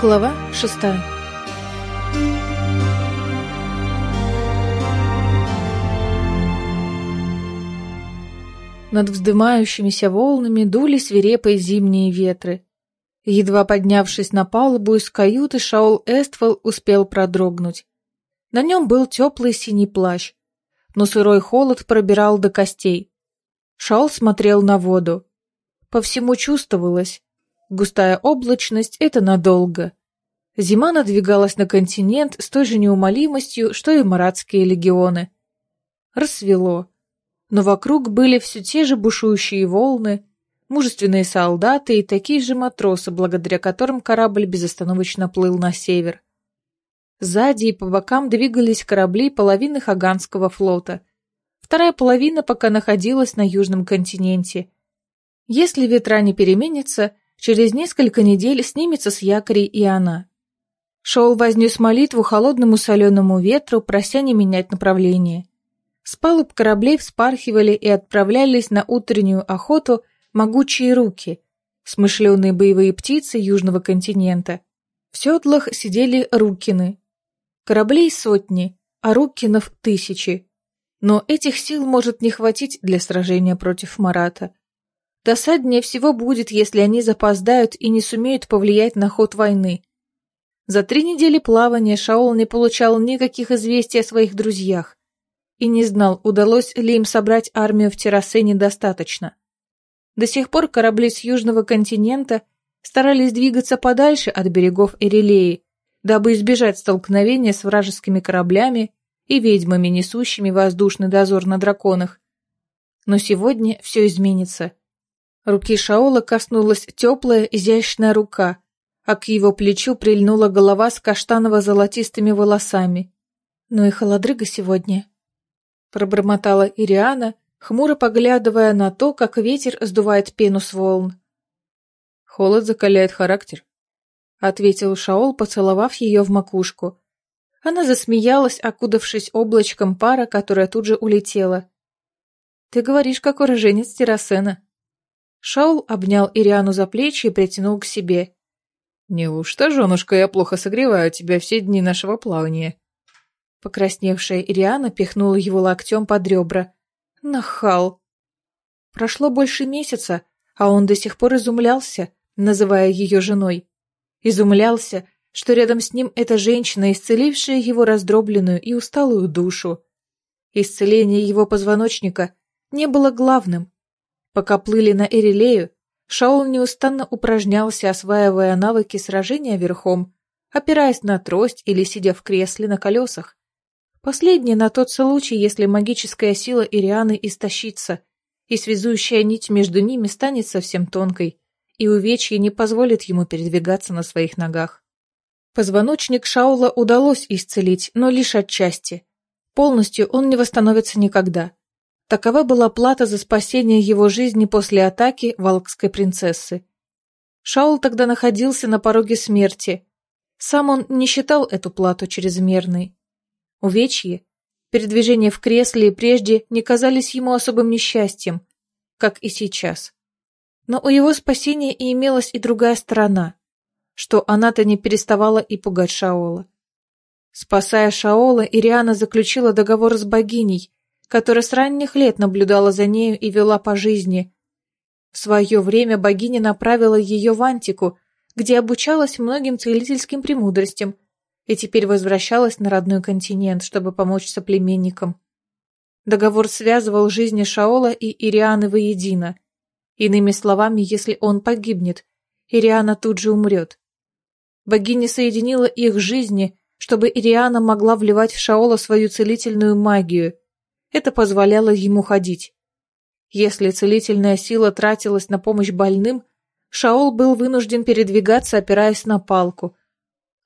Глава шестая Над вздымающимися волнами дули свирепые зимние ветры. Едва поднявшись на палубу из каюты, Шаол Эствол успел продрогнуть. На нем был теплый синий плащ, но сырой холод пробирал до костей. Шаол смотрел на воду. По всему чувствовалось, густая облачность — это надолго. Зима надвигалась на континент с той же неумолимостью, что и маратские легионы. Рассвело но вокруг были все те же бушующие волны, мужественные солдаты и такие же матросы, благодаря которым корабль безостановочно плыл на север. Сзади и по бокам двигались корабли половины Хаганского флота. Вторая половина пока находилась на южном континенте. Если ветра не переменятся, через несколько недель снимется с якорей и она. Шел вознес молитву холодному соленому ветру, прося не менять направление. С палуб кораблей вспархивали и отправлялись на утреннюю охоту могучие руки, смышленые боевые птицы южного континента. В седлах сидели рукины. Кораблей сотни, а рукинов тысячи. Но этих сил может не хватить для сражения против Марата. Досаднее всего будет, если они запоздают и не сумеют повлиять на ход войны. За три недели плавания Шаол не получал никаких известий о своих друзьях и не знал, удалось ли им собрать армию в Террасене достаточно. До сих пор корабли с южного континента старались двигаться подальше от берегов Эрилеи, дабы избежать столкновения с вражескими кораблями и ведьмами, несущими воздушный дозор на драконах. Но сегодня все изменится. Руки Шаола коснулась теплая, изящная рука, а к его плечу прильнула голова с каштаново-золотистыми волосами. Ну и холодрыга сегодня пробормотала Ириана, хмуро поглядывая на то, как ветер сдувает пену с волн. Холод закаляет характер, ответил Шаол, поцеловав ее в макушку. Она засмеялась, окудавшись облачком пара, которая тут же улетела. Ты говоришь, как уроженец Террасена. Шаол обнял Ириану за плечи и притянул к себе. «Неужто, женушка, я плохо согреваю тебя все дни нашего плавания?» Покрасневшая Ириана пихнула его локтем под ребра. Нахал. Прошло больше месяца, а он до сих пор изумлялся, называя ее женой. Изумлялся, что рядом с ним эта женщина, исцелившая его раздробленную и усталую душу. Исцеление его позвоночника не было главным. Пока плыли на Эрилею, Шаул неустанно упражнялся, осваивая навыки сражения верхом, опираясь на трость или сидя в кресле на колесах. Последнее на тот случай, если магическая сила Ирианы истощится, и связующая нить между ними станет совсем тонкой, и увечье не позволит ему передвигаться на своих ногах. Позвоночник Шаула удалось исцелить, но лишь отчасти. Полностью он не восстановится никогда. Такова была плата за спасение его жизни после атаки Валкской принцессы. Шаул тогда находился на пороге смерти. Сам он не считал эту плату чрезмерной. Увечье, передвижение в кресле прежде не казались ему особым несчастьем, как и сейчас. Но у его спасения и имелась и другая сторона, что она-то не переставала и пугать Шаола. Спасая Шаола, Ириана заключила договор с богиней, которая с ранних лет наблюдала за нею и вела по жизни. В свое время богиня направила ее в Антику, где обучалась многим целительским премудростям и теперь возвращалась на родной континент, чтобы помочь соплеменникам. Договор связывал жизни Шаола и Ирианы воедино. Иными словами, если он погибнет, Ириана тут же умрет. Богиня соединила их жизни, чтобы Ириана могла вливать в Шаола свою целительную магию. Это позволяло ему ходить. Если целительная сила тратилась на помощь больным, Шаол был вынужден передвигаться, опираясь на палку,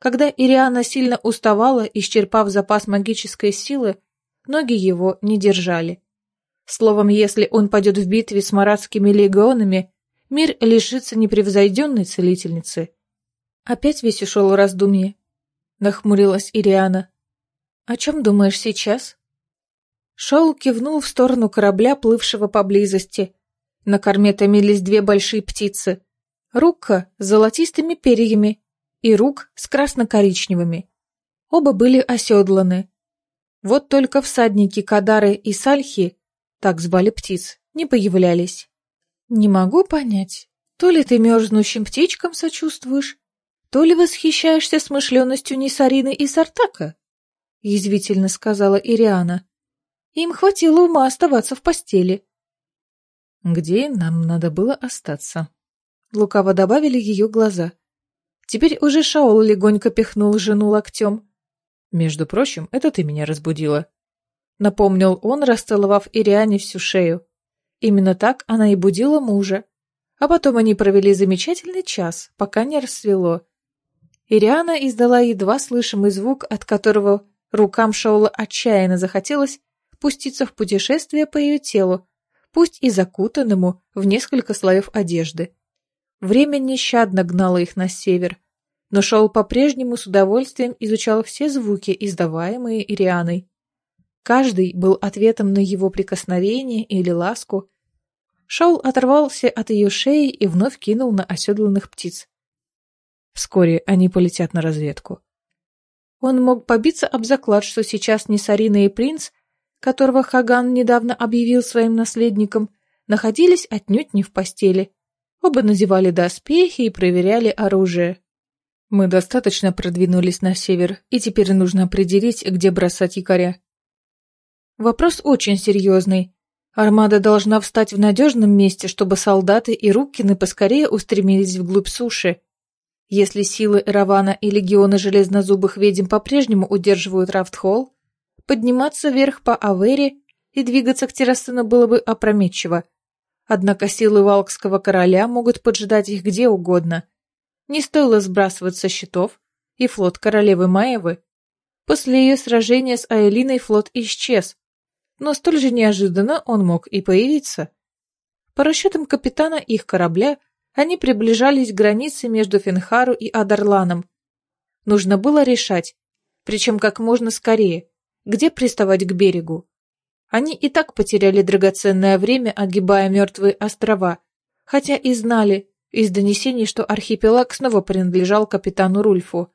когда Ириана сильно уставала, исчерпав запас магической силы, ноги его не держали. Словом, если он пойдет в битве с маратскими легионами, мир лишится непревзойденной целительницы. Опять весь ушел в раздумье. Нахмурилась Ириана. «О чем думаешь сейчас?» Шоу кивнул в сторону корабля, плывшего поблизости. На корме томились две большие птицы. Рукка с золотистыми перьями и рук с красно-коричневыми. Оба были оседланы. Вот только всадники Кадары и Сальхи, так звали птиц, не появлялись. Не могу понять, то ли ты мерзнущим птичкам сочувствуешь, то ли восхищаешься смышленностью Нисарины и Сартака, язвительно сказала Ириана. Им хватило ума оставаться в постели. Где нам надо было остаться? Лукаво добавили ее глаза. Теперь уже Шаол легонько пихнул жену локтем. Между прочим, это ты меня разбудила. Напомнил он, расцеловав Ириане всю шею. Именно так она и будила мужа. А потом они провели замечательный час, пока не рассвело. Ириана издала едва слышимый звук, от которого рукам Шаула отчаянно захотелось пуститься в путешествие по ее телу, пусть и закутанному в несколько слоев одежды. Время нещадно гнало их на север, но Шоул по-прежнему с удовольствием изучал все звуки, издаваемые Ирианой. Каждый был ответом на его прикосновение или ласку. Шоул оторвался от ее шеи и вновь кинул на оседланных птиц. Вскоре они полетят на разведку. Он мог побиться об заклад, что сейчас не Сарина и принц, которого Хаган недавно объявил своим наследником, находились отнюдь не в постели. Оба надевали доспехи и проверяли оружие. Мы достаточно продвинулись на север, и теперь нужно определить, где бросать якоря. Вопрос очень серьезный. Армада должна встать в надежном месте, чтобы солдаты и Руккины поскорее устремились вглубь суши. Если силы Равана и легионы железнозубых ведьм по-прежнему удерживают Рафтхолл, подниматься вверх по Авере и двигаться к Террасыну было бы опрометчиво. Однако силы Валкского короля могут поджидать их где угодно – не стоило сбрасывать со счетов и флот королевы Маевы. После ее сражения с Айлиной флот исчез, но столь же неожиданно он мог и появиться. По расчетам капитана их корабля, они приближались к границе между Фенхару и Адарланом. Нужно было решать, причем как можно скорее, где приставать к берегу. Они и так потеряли драгоценное время, огибая мертвые острова, хотя и знали, из донесений, что архипелаг снова принадлежал капитану Рульфу.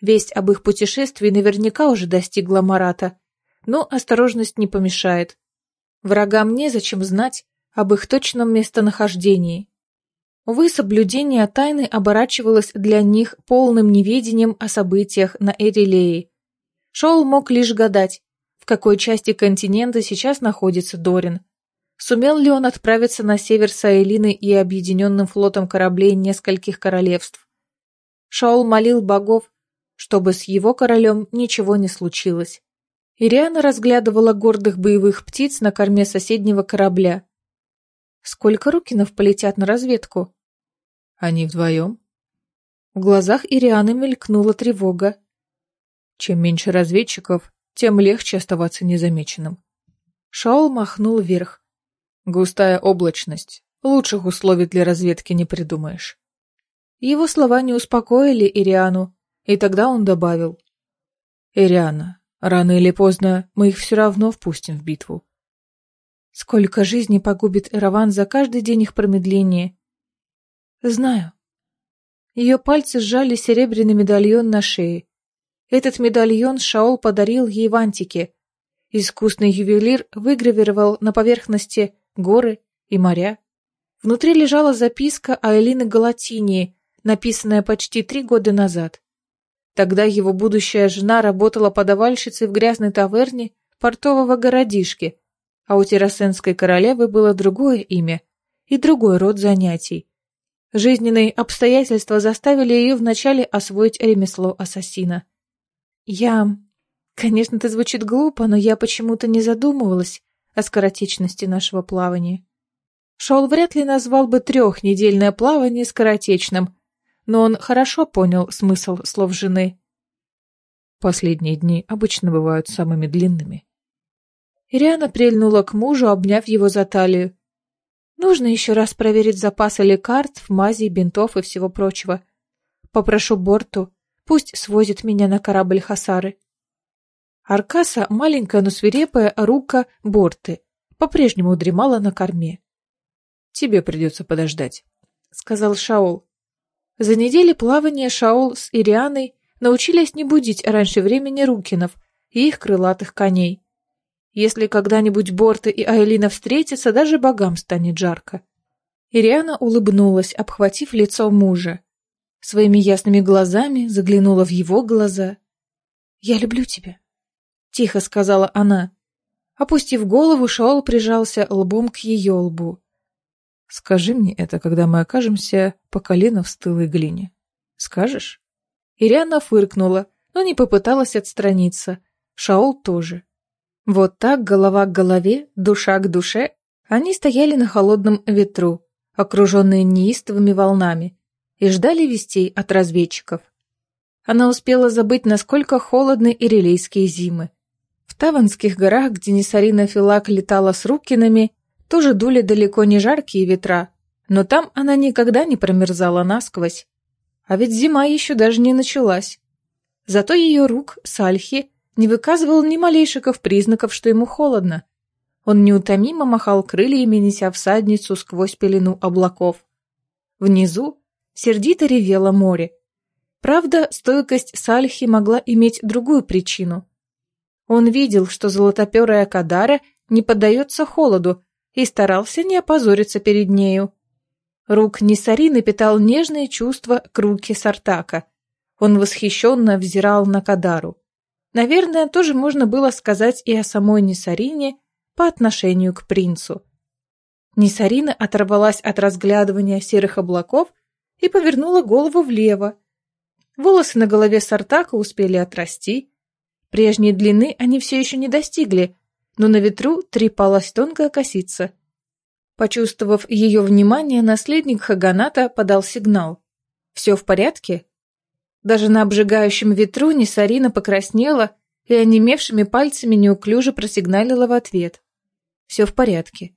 Весть об их путешествии наверняка уже достигла Марата, но осторожность не помешает. Врагам незачем знать об их точном местонахождении. Увы, соблюдение тайны оборачивалось для них полным неведением о событиях на Эрилее. Шоул мог лишь гадать, в какой части континента сейчас находится Дорин. Сумел ли он отправиться на север с Аэлиной и объединенным флотом кораблей нескольких королевств? Шаул молил богов, чтобы с его королем ничего не случилось. Ириана разглядывала гордых боевых птиц на корме соседнего корабля. Сколько Рукинов полетят на разведку? Они вдвоем? В глазах Ирианы мелькнула тревога. Чем меньше разведчиков, тем легче оставаться незамеченным. Шаул махнул вверх. Густая облачность. Лучших условий для разведки не придумаешь. Его слова не успокоили Ириану, и тогда он добавил. «Ириана, рано или поздно мы их все равно впустим в битву». Сколько жизней погубит Эраван за каждый день их промедления. Знаю. Ее пальцы сжали серебряный медальон на шее. Этот медальон Шаол подарил ей в антике. Искусный ювелир выгравировал на поверхности горы и моря. Внутри лежала записка Айлины Галатинии, написанная почти три года назад. Тогда его будущая жена работала подавальщицей в грязной таверне портового городишки, а у террасенской королевы было другое имя и другой род занятий. Жизненные обстоятельства заставили ее вначале освоить ремесло ассасина. Я... Конечно, это звучит глупо, но я почему-то не задумывалась, о скоротечности нашего плавания. Шоул вряд ли назвал бы трехнедельное плавание скоротечным, но он хорошо понял смысл слов жены. Последние дни обычно бывают самыми длинными. Ириана прильнула к мужу, обняв его за талию. Нужно еще раз проверить запасы лекарств, мазей, бинтов и всего прочего. Попрошу Борту, пусть свозит меня на корабль Хасары. Аркаса, маленькая, но свирепая рука Борты, по-прежнему дремала на корме. «Тебе придется подождать», — сказал Шаол. За недели плавания Шаол с Ирианой научились не будить раньше времени Рукинов и их крылатых коней. Если когда-нибудь Борта и Айлина встретятся, даже богам станет жарко. Ириана улыбнулась, обхватив лицо мужа. Своими ясными глазами заглянула в его глаза. «Я люблю тебя», — тихо сказала она. Опустив голову, Шаол прижался лбом к ее лбу. «Скажи мне это, когда мы окажемся по колено в стылой глине. Скажешь?» Ириана фыркнула, но не попыталась отстраниться. Шаол тоже. Вот так, голова к голове, душа к душе, они стояли на холодном ветру, окруженные неистовыми волнами, и ждали вестей от разведчиков. Она успела забыть, насколько холодны ирилейские зимы. В Таванских горах, где Несарина Филак летала с Рукинами, тоже дули далеко не жаркие ветра, но там она никогда не промерзала насквозь. А ведь зима еще даже не началась. Зато ее рук, Сальхи, не выказывал ни малейших признаков, что ему холодно. Он неутомимо махал крыльями, неся всадницу сквозь пелену облаков. Внизу сердито ревело море. Правда, стойкость Сальхи могла иметь другую причину. Он видел, что золотоперая Кадара не поддается холоду и старался не опозориться перед нею. Рук Нисарины питал нежные чувства к руке Сартака. Он восхищенно взирал на Кадару. Наверное, тоже можно было сказать и о самой Нисарине по отношению к принцу. Нисарина оторвалась от разглядывания серых облаков и повернула голову влево. Волосы на голове Сартака успели отрасти. Прежней длины они все еще не достигли, но на ветру трепалась тонкая косица. Почувствовав ее внимание, наследник Хаганата подал сигнал. «Все в порядке?» Даже на обжигающем ветру Несарина покраснела и онемевшими пальцами неуклюже просигналила в ответ. Все в порядке.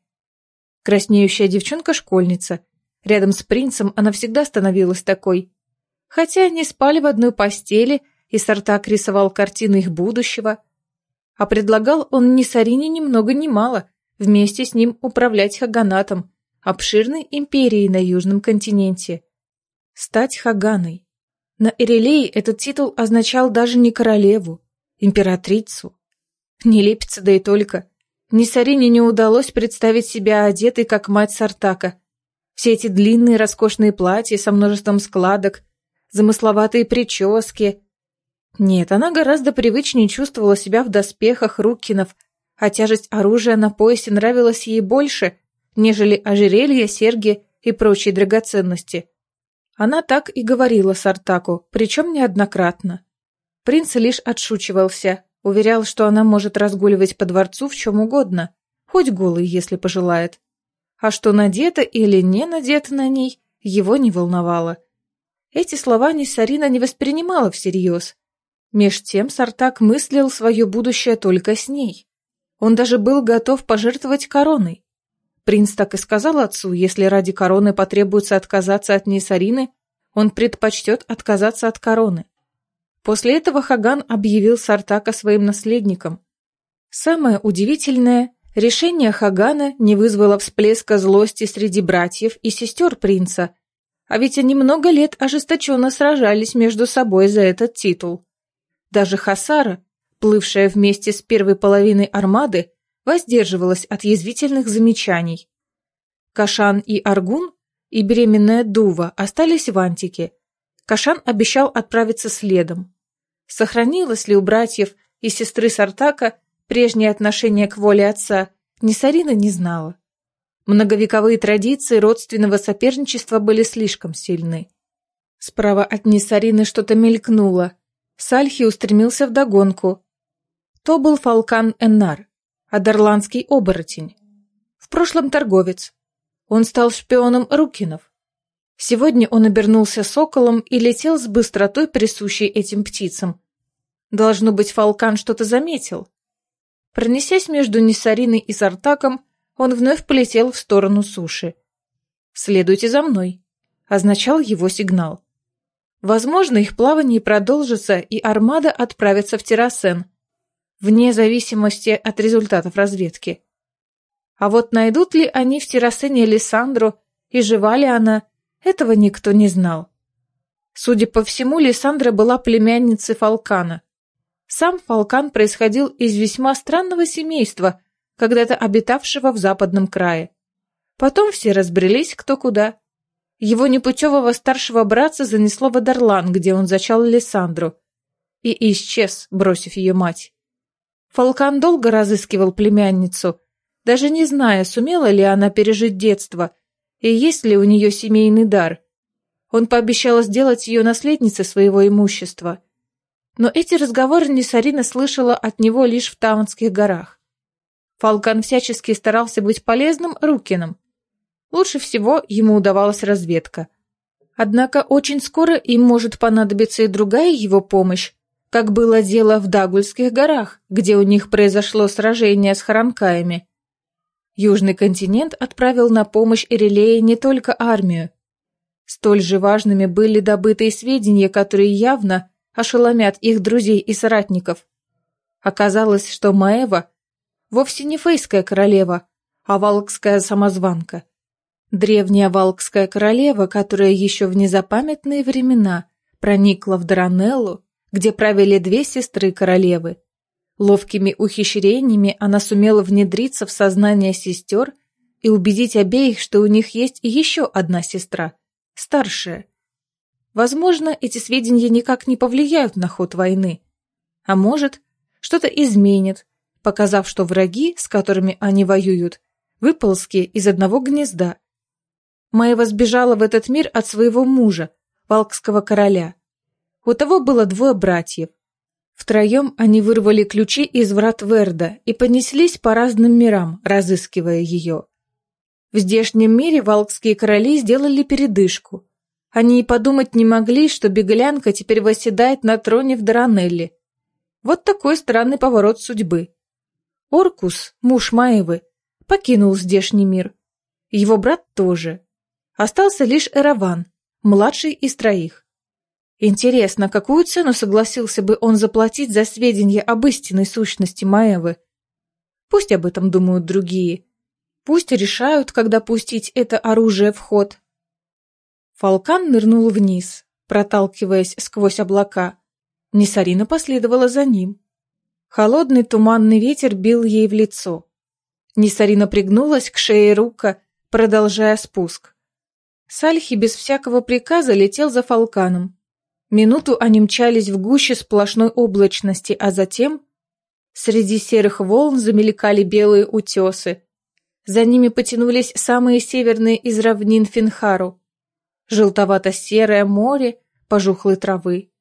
Краснеющая девчонка-школьница. Рядом с принцем она всегда становилась такой. Хотя они спали в одной постели, и Сартак рисовал картины их будущего. А предлагал он Несарине ни много ни мало вместе с ним управлять Хаганатом, обширной империей на Южном континенте. Стать Хаганой. На Эрелее этот титул означал даже не королеву, императрицу. Не лепится, да и только. Ни Сарине не удалось представить себя одетой, как мать Сартака. Все эти длинные роскошные платья со множеством складок, замысловатые прически. Нет, она гораздо привычнее чувствовала себя в доспехах Руккинов, а тяжесть оружия на поясе нравилась ей больше, нежели ожерелья, серьги и прочие драгоценности. Она так и говорила Сартаку, причем неоднократно. Принц лишь отшучивался, уверял, что она может разгуливать по дворцу в чем угодно, хоть голый, если пожелает. А что надето или не надето на ней, его не волновало. Эти слова Ниссарина не воспринимала всерьез. Меж тем Сартак мыслил свое будущее только с ней. Он даже был готов пожертвовать короной. Принц так и сказал отцу, если ради короны потребуется отказаться от Нейсарины, он предпочтет отказаться от короны. После этого Хаган объявил Сартака своим наследником. Самое удивительное, решение Хагана не вызвало всплеска злости среди братьев и сестер принца, а ведь они много лет ожесточенно сражались между собой за этот титул. Даже Хасара, плывшая вместе с первой половиной армады, воздерживалась от язвительных замечаний. Кашан и Аргун и беременная Дува остались в Антике. Кашан обещал отправиться следом. Сохранилось ли у братьев и сестры Сартака прежнее отношение к воле отца, Несарина не знала. Многовековые традиции родственного соперничества были слишком сильны. Справа от Несарины что-то мелькнуло. Сальхи устремился вдогонку. То был Фалкан Эннар, адерландский оборотень. В прошлом торговец. Он стал шпионом Рукинов. Сегодня он обернулся соколом и летел с быстротой, присущей этим птицам. Должно быть, Фалкан что-то заметил. Пронесясь между Несариной и Сартаком, он вновь полетел в сторону суши. «Следуйте за мной», — означал его сигнал. Возможно, их плавание продолжится, и армада отправится в Террасен, вне зависимости от результатов разведки. А вот найдут ли они в Террасене Лиссандру и жива ли она, этого никто не знал. Судя по всему, Лиссандра была племянницей Фалкана. Сам Фалкан происходил из весьма странного семейства, когда-то обитавшего в западном крае. Потом все разбрелись кто куда. Его непутевого старшего братца занесло в Адарлан, где он зачал Лиссандру, и исчез, бросив ее мать. Фалкан долго разыскивал племянницу, даже не зная, сумела ли она пережить детство и есть ли у нее семейный дар. Он пообещал сделать ее наследницей своего имущества. Но эти разговоры Несарина слышала от него лишь в Таунских горах. Фалкан всячески старался быть полезным Рукином. Лучше всего ему удавалась разведка. Однако очень скоро им может понадобиться и другая его помощь, как было дело в Дагульских горах, где у них произошло сражение с харанкаями. Южный континент отправил на помощь Ирилее не только армию. Столь же важными были добытые сведения, которые явно ошеломят их друзей и соратников. Оказалось, что Маева вовсе не фейская королева, а валкская самозванка. Древняя валкская королева, которая еще в незапамятные времена проникла в Даранеллу, где правили две сестры королевы. Ловкими ухищрениями она сумела внедриться в сознание сестер и убедить обеих, что у них есть еще одна сестра, старшая. Возможно, эти сведения никак не повлияют на ход войны. А может, что-то изменит, показав, что враги, с которыми они воюют, выползки из одного гнезда. Маева сбежала в этот мир от своего мужа, Валкского короля. У того было двое братьев, Втроем они вырвали ключи из врат Верда и понеслись по разным мирам, разыскивая ее. В здешнем мире валкские короли сделали передышку. Они и подумать не могли, что беглянка теперь восседает на троне в Даранелле. Вот такой странный поворот судьбы. Оркус, муж Маевы, покинул здешний мир. Его брат тоже. Остался лишь Эраван, младший из троих. Интересно, какую цену согласился бы он заплатить за сведения об истинной сущности Маевы? Пусть об этом думают другие. Пусть решают, когда пустить это оружие в ход. Фалкан нырнул вниз, проталкиваясь сквозь облака. Несарина последовала за ним. Холодный туманный ветер бил ей в лицо. Несарина пригнулась к шее рука, продолжая спуск. Сальхи без всякого приказа летел за Фалканом. Минуту они мчались в гуще сплошной облачности, а затем среди серых волн замелькали белые утесы. За ними потянулись самые северные из равнин Финхару. Желтовато-серое море пожухлой травы.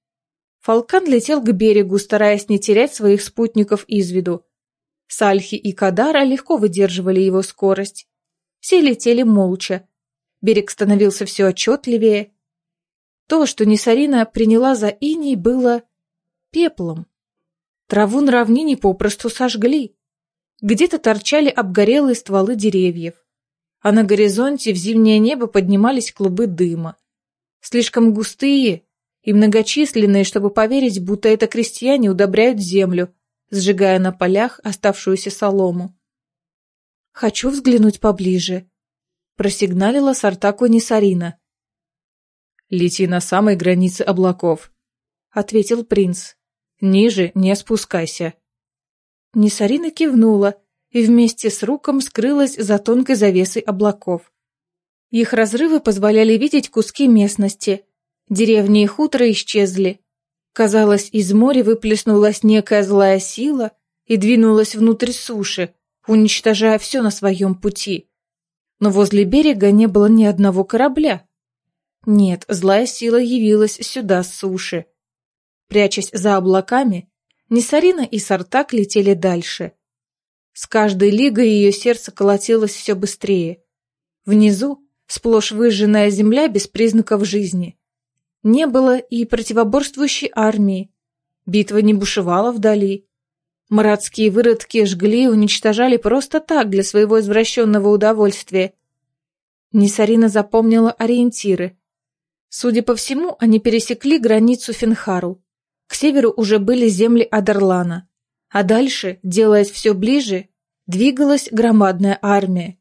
Фалкан летел к берегу, стараясь не терять своих спутников из виду. Сальхи и Кадара легко выдерживали его скорость. Все летели молча. Берег становился все отчетливее, то, что Несарина приняла за иней, было пеплом. Траву на равнине попросту сожгли. Где-то торчали обгорелые стволы деревьев, а на горизонте в зимнее небо поднимались клубы дыма. Слишком густые и многочисленные, чтобы поверить, будто это крестьяне удобряют землю, сжигая на полях оставшуюся солому. «Хочу взглянуть поближе», — просигналила Сартаку Несарина. «Лети на самой границе облаков», — ответил принц. «Ниже не спускайся». Несарина кивнула и вместе с Руком скрылась за тонкой завесой облаков. Их разрывы позволяли видеть куски местности. Деревни и хутора исчезли. Казалось, из моря выплеснулась некая злая сила и двинулась внутрь суши, уничтожая все на своем пути. Но возле берега не было ни одного корабля. Нет, злая сила явилась сюда с суши. Прячась за облаками, Несарина и Сартак летели дальше. С каждой лигой ее сердце колотилось все быстрее. Внизу сплошь выжженная земля без признаков жизни. Не было и противоборствующей армии. Битва не бушевала вдали. Маратские выродки жгли и уничтожали просто так, для своего извращенного удовольствия. Несарина запомнила ориентиры. Судя по всему, они пересекли границу Финхару. К северу уже были земли Адерлана. А дальше, делаясь все ближе, двигалась громадная армия.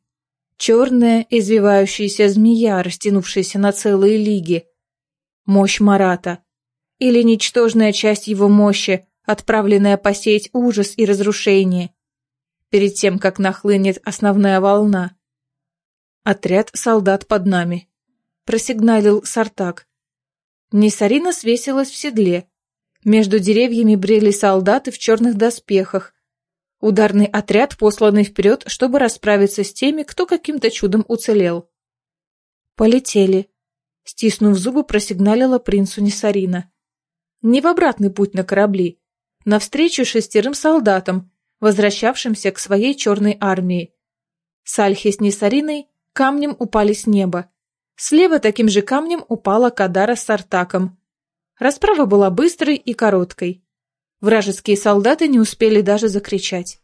Черная, извивающаяся змея, растянувшаяся на целые лиги. Мощь Марата. Или ничтожная часть его мощи, отправленная посеять ужас и разрушение. Перед тем, как нахлынет основная волна. Отряд солдат под нами. Просигналил Сартак. Несарина свесилась в седле. Между деревьями брели солдаты в черных доспехах. Ударный отряд, посланный вперед, чтобы расправиться с теми, кто каким-то чудом уцелел. «Полетели», — стиснув зубы, просигналила принцу Несарина. Не в обратный путь на корабли, навстречу шестерым солдатам, возвращавшимся к своей черной армии. Сальхи с Несариной камнем упали с неба. Слева таким же камнем упала Кадара с Артаком. Расправа была быстрой и короткой. Вражеские солдаты не успели даже закричать.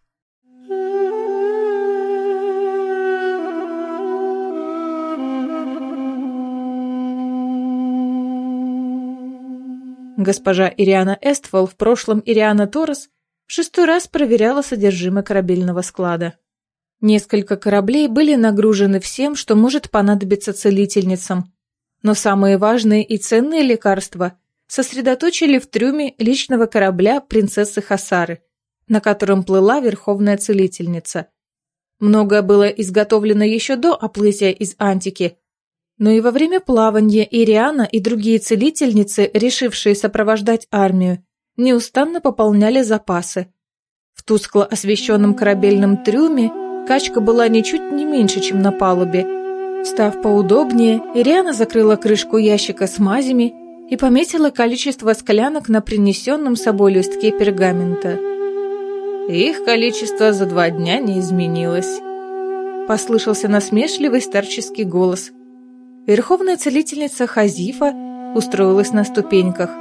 Госпожа Ириана Эствол, в прошлом Ириана Торрес, в шестой раз проверяла содержимое корабельного склада. Несколько кораблей были нагружены всем, что может понадобиться целительницам. Но самые важные и ценные лекарства сосредоточили в трюме личного корабля принцессы Хасары, на котором плыла верховная целительница. Многое было изготовлено еще до оплытия из Антики, но и во время плавания Ириана и другие целительницы, решившие сопровождать армию, неустанно пополняли запасы. В тускло освещенном корабельном трюме качка была ничуть не меньше, чем на палубе. Став поудобнее, Ириана закрыла крышку ящика с мазями и пометила количество склянок на принесенном собой листке пергамента. Их количество за два дня не изменилось. Послышался насмешливый старческий голос. Верховная целительница Хазифа устроилась на ступеньках.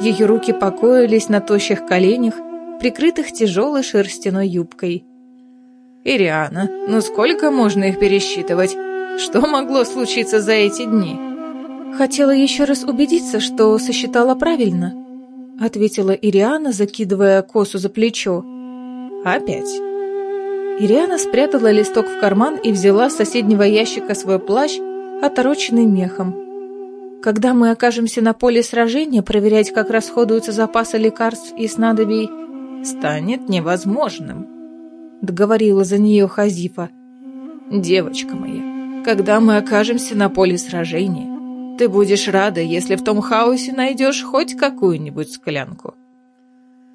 Ее руки покоились на тощих коленях, прикрытых тяжелой шерстяной юбкой. «Ириана, ну сколько можно их пересчитывать? Что могло случиться за эти дни?» «Хотела еще раз убедиться, что сосчитала правильно», — ответила Ириана, закидывая косу за плечо. «Опять?» Ириана спрятала листок в карман и взяла с соседнего ящика свой плащ, отороченный мехом. Когда мы окажемся на поле сражения, проверять, как расходуются запасы лекарств и снадобий, станет невозможным, — договорила за нее Хазифа. Девочка моя, когда мы окажемся на поле сражения, ты будешь рада, если в том хаосе найдешь хоть какую-нибудь склянку.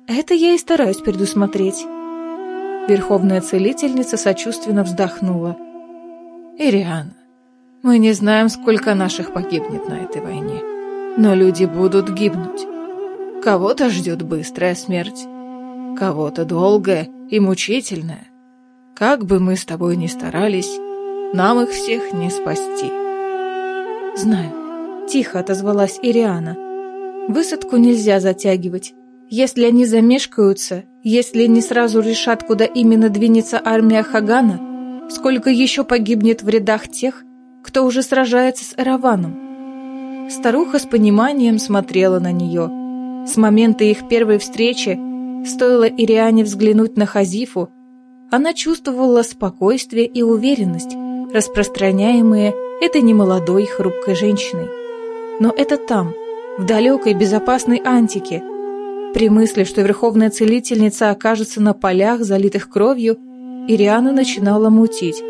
Это я и стараюсь предусмотреть. Верховная целительница сочувственно вздохнула. Ириана, мы не знаем, сколько наших погибнет на этой войне. Но люди будут гибнуть. Кого-то ждет быстрая смерть, кого-то долгая и мучительная. Как бы мы с тобой ни старались, нам их всех не спасти. Знаю, тихо отозвалась Ириана. Высадку нельзя затягивать. Если они замешкаются, если не сразу решат, куда именно двинется армия Хагана, сколько еще погибнет в рядах тех, кто уже сражается с Эраваном. Старуха с пониманием смотрела на нее. С момента их первой встречи, стоило Ириане взглянуть на Хазифу, она чувствовала спокойствие и уверенность, распространяемые этой немолодой хрупкой женщиной. Но это там, в далекой безопасной Антике. При мысли, что Верховная Целительница окажется на полях, залитых кровью, Ириана начинала мутить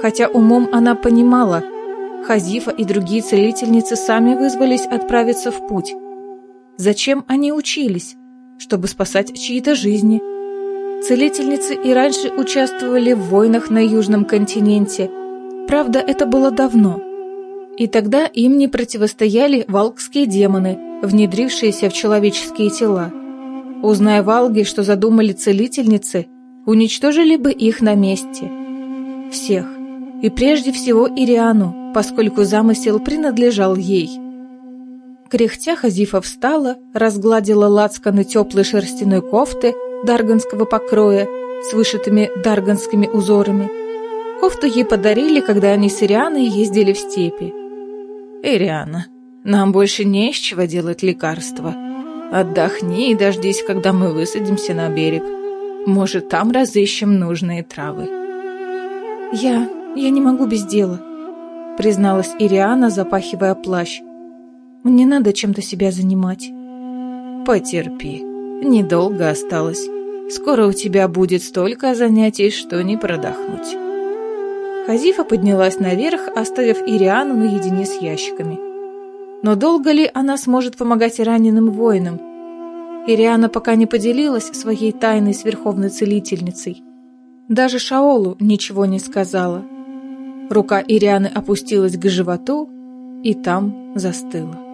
хотя умом она понимала, Хазифа и другие целительницы сами вызвались отправиться в путь. Зачем они учились? Чтобы спасать чьи-то жизни. Целительницы и раньше участвовали в войнах на Южном континенте. Правда, это было давно. И тогда им не противостояли валкские демоны, внедрившиеся в человеческие тела. Узная Валги, что задумали целительницы, уничтожили бы их на месте. Всех и прежде всего Ириану, поскольку замысел принадлежал ей. Кряхтя Хазифа встала, разгладила лацканы теплой шерстяной кофты дарганского покроя с вышитыми дарганскими узорами. Кофту ей подарили, когда они с Ирианой ездили в степи. «Ириана, нам больше не из чего делать лекарства. Отдохни и дождись, когда мы высадимся на берег. Может, там разыщем нужные травы». «Я я не могу без дела», — призналась Ириана, запахивая плащ. Мне надо чем-то себя занимать. Потерпи. Недолго осталось. Скоро у тебя будет столько занятий, что не продохнуть. Хазифа поднялась наверх, оставив Ириану наедине с ящиками. Но долго ли она сможет помогать раненым воинам? Ириана пока не поделилась своей тайной с Верховной Целительницей. Даже Шаолу ничего не сказала. Рука Ирианы опустилась к животу и там застыла.